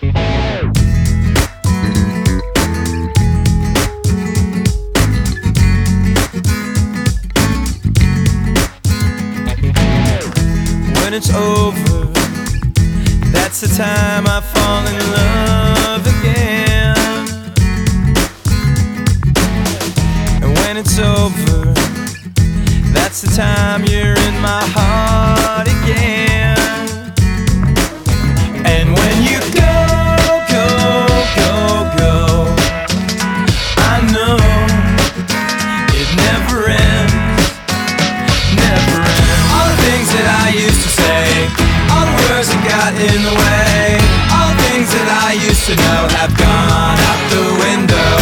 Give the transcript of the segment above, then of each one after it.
When it's over, that's the time I fall in love again. And when it's over, that's the time you're in my heart again. Got in the way, all the things that I used to know have gone out the window.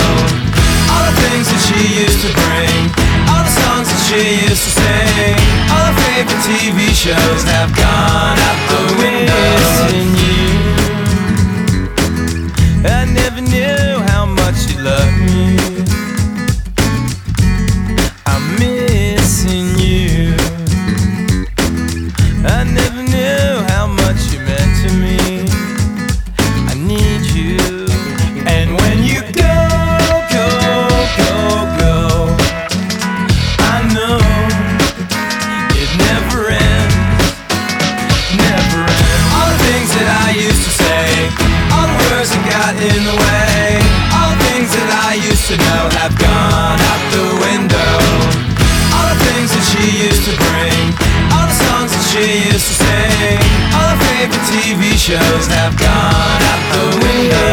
All the things that she used to bring, all the songs that she used to sing, all her favorite TV shows have gone out the window. Missing you. I never gone out the window. All the things that she used to bring, all the songs that she used to sing, all her favorite TV shows have gone out the window.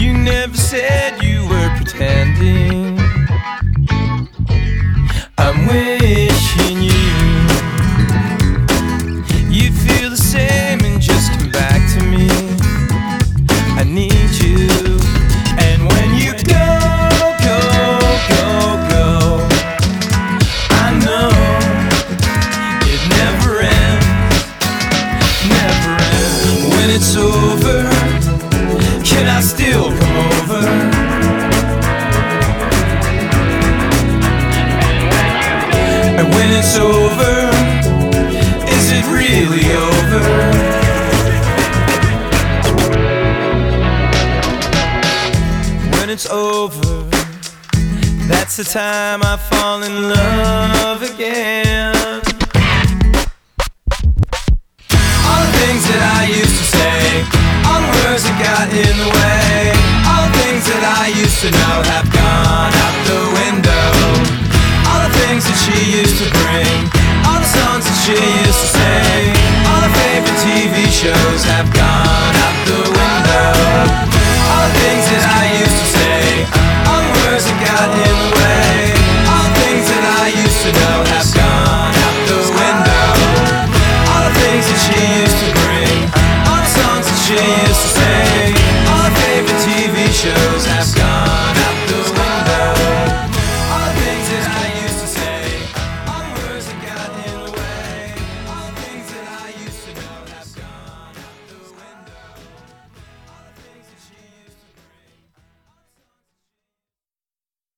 You never said you were pretending. It's over, can I still come over? And when it's over, is it really over? When it's over, that's the time I fall in love again. All the things that I used used to know have gone out the window. All the things that she used to bring, all the songs that she